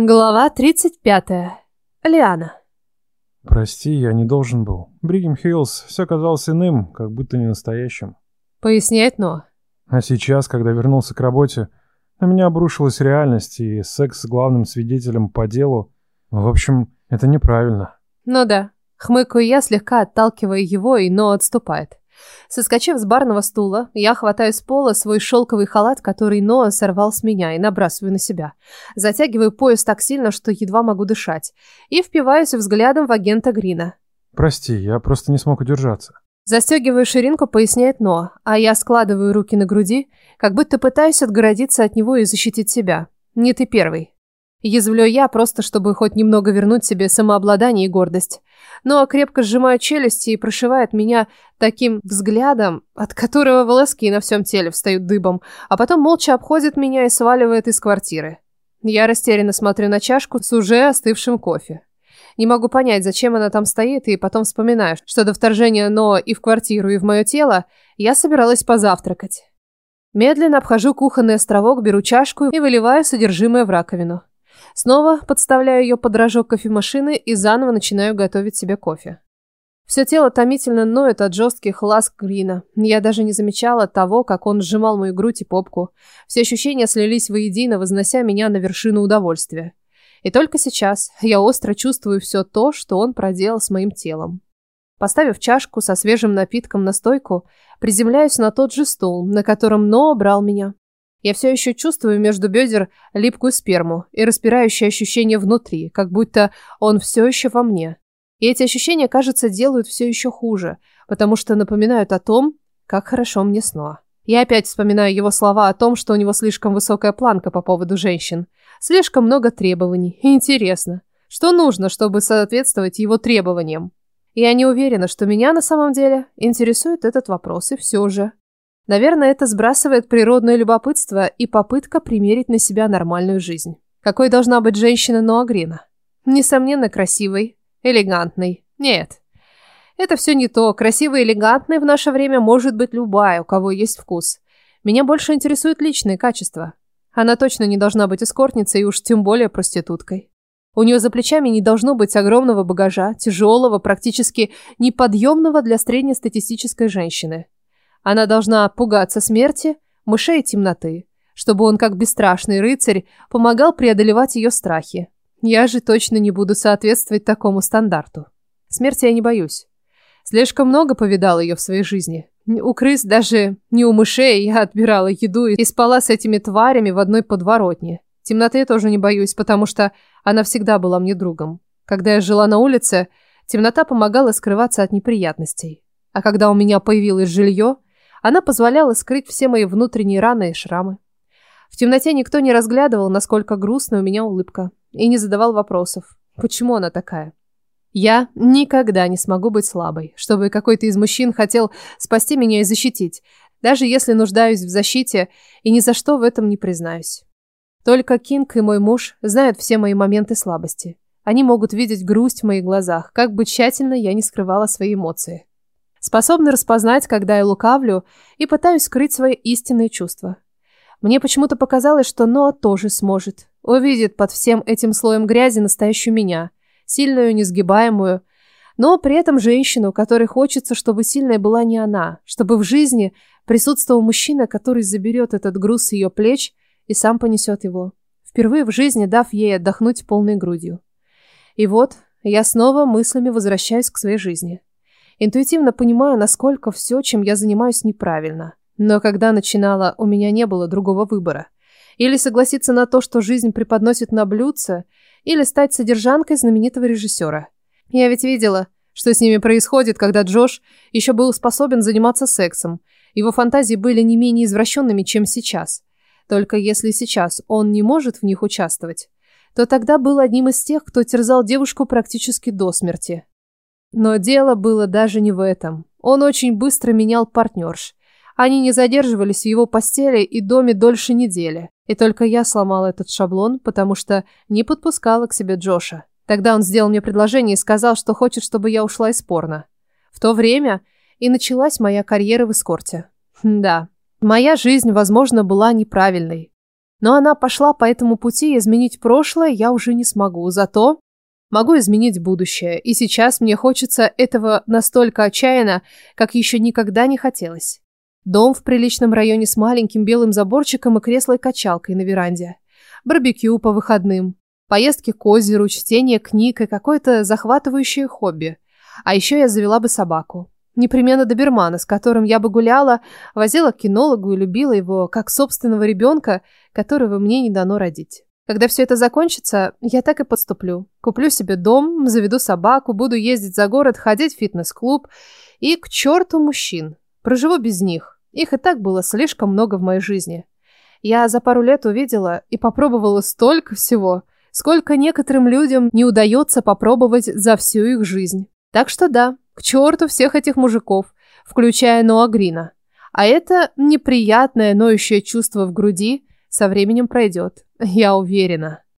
Глава 35. Лиана. Прости, я не должен был. Бригем Хиллз все казалось иным, как будто не настоящим. Поясняет Но. А сейчас, когда вернулся к работе, на меня обрушилась реальность и секс с главным свидетелем по делу. В общем, это неправильно. Ну да. Хмыкаю я, слегка отталкивая его, и Но отступает. Соскочив с барного стула, я хватаю с пола свой шелковый халат, который Ноа сорвал с меня, и набрасываю на себя. Затягиваю пояс так сильно, что едва могу дышать. И впиваюсь взглядом в агента Грина. Прости, я просто не смог удержаться. Застегиваю ширинку, поясняет Ноа, а я складываю руки на груди, как будто пытаюсь отгородиться от него и защитить себя. Не ты первый. Язвлю я, просто чтобы хоть немного вернуть себе самообладание и гордость. Но крепко сжимает челюсти и прошивает меня таким взглядом, от которого волоски на всем теле встают дыбом, а потом молча обходит меня и сваливает из квартиры. Я растерянно смотрю на чашку с уже остывшим кофе. Не могу понять, зачем она там стоит, и потом вспоминаю, что до вторжения Ноа и в квартиру, и в мое тело я собиралась позавтракать. Медленно обхожу кухонный островок, беру чашку и выливаю содержимое в раковину. Снова подставляю ее под рожок кофемашины и заново начинаю готовить себе кофе. Все тело томительно ноет от жестких ласк Грина. Я даже не замечала того, как он сжимал мою грудь и попку. Все ощущения слились воедино, вознося меня на вершину удовольствия. И только сейчас я остро чувствую все то, что он проделал с моим телом. Поставив чашку со свежим напитком на стойку, приземляюсь на тот же стул, на котором Ноа брал меня. Я все еще чувствую между бедер липкую сперму и распирающее ощущение внутри, как будто он все еще во мне. И эти ощущения, кажется, делают все еще хуже, потому что напоминают о том, как хорошо мне снова. Я опять вспоминаю его слова о том, что у него слишком высокая планка по поводу женщин. Слишком много требований. Интересно, что нужно, чтобы соответствовать его требованиям? Я не уверена, что меня на самом деле интересует этот вопрос, и все же. Наверное, это сбрасывает природное любопытство и попытка примерить на себя нормальную жизнь. Какой должна быть женщина Ноагрина? Несомненно, красивой, элегантной. Нет. Это все не то. Красивой и элегантной в наше время может быть любая, у кого есть вкус. Меня больше интересуют личные качества. Она точно не должна быть эскортницей и уж тем более проституткой. У нее за плечами не должно быть огромного багажа, тяжелого, практически неподъемного для среднестатистической женщины. Она должна пугаться смерти, мышей и темноты, чтобы он, как бесстрашный рыцарь, помогал преодолевать ее страхи. Я же точно не буду соответствовать такому стандарту. Смерти я не боюсь. Слишком много повидал ее в своей жизни. У крыс, даже не у мышей, я отбирала еду и спала с этими тварями в одной подворотне. Темноты я тоже не боюсь, потому что она всегда была мне другом. Когда я жила на улице, темнота помогала скрываться от неприятностей. А когда у меня появилось жилье, она позволяла скрыть все мои внутренние раны и шрамы. В темноте никто не разглядывал, насколько грустная у меня улыбка, и не задавал вопросов, почему она такая. Я никогда не смогу быть слабой, чтобы какой-то из мужчин хотел спасти меня и защитить, даже если нуждаюсь в защите и ни за что в этом не признаюсь. Только Кинг и мой муж знают все мои моменты слабости. Они могут видеть грусть в моих глазах, как бы тщательно я не скрывала свои эмоции. Способны распознать, когда я лукавлю, и пытаюсь скрыть свои истинные чувства. Мне почему-то показалось, что Ноа тоже сможет. Увидит под всем этим слоем грязи настоящую меня. Сильную, несгибаемую. Но при этом женщину, которой хочется, чтобы сильной была не она. Чтобы в жизни присутствовал мужчина, который заберет этот груз с ее плеч и сам понесет его. Впервые в жизни дав ей отдохнуть полной грудью. И вот я снова мыслями возвращаюсь к своей жизни. Интуитивно понимаю, насколько все, чем я занимаюсь, неправильно. Но когда начинала, у меня не было другого выбора. Или согласиться на то, что жизнь преподносит на блюдце, или стать содержанкой знаменитого режиссера. Я ведь видела, что с ними происходит, когда Джош еще был способен заниматься сексом. Его фантазии были не менее извращенными, чем сейчас. Только если сейчас он не может в них участвовать, то тогда был одним из тех, кто терзал девушку практически до смерти. Но дело было даже не в этом. Он очень быстро менял партнерш. Они не задерживались в его постели и доме дольше недели. И только я сломала этот шаблон, потому что не подпускала к себе Джоша. Тогда он сделал мне предложение и сказал, что хочет, чтобы я ушла из порно. В то время и началась моя карьера в эскорте. Да, моя жизнь, возможно, была неправильной. Но она пошла по этому пути, и изменить прошлое я уже не смогу. Зато могу изменить будущее. И сейчас мне хочется этого настолько отчаянно, как еще никогда не хотелось. Дом в приличном районе с маленьким белым заборчиком и креслой-качалкой на веранде. Барбекю по выходным. Поездки к озеру, чтение книг и какое-то захватывающее хобби. А еще я завела бы собаку. Непременно добермана, с которым я бы гуляла, возила к кинологу и любила его, как собственного ребенка, которого мне не дано родить. Когда все это закончится, я так и подступлю. Куплю себе дом, заведу собаку, буду ездить за город, ходить в фитнес-клуб и к черту мужчин. Проживу без них. Их и так было слишком много в моей жизни. Я за пару лет увидела и попробовала столько всего, сколько некоторым людям не удается попробовать за всю их жизнь. Так что да, к черту всех этих мужиков, включая Ноа Грина. А это неприятное ноющее чувство в груди со временем пройдет, я уверена.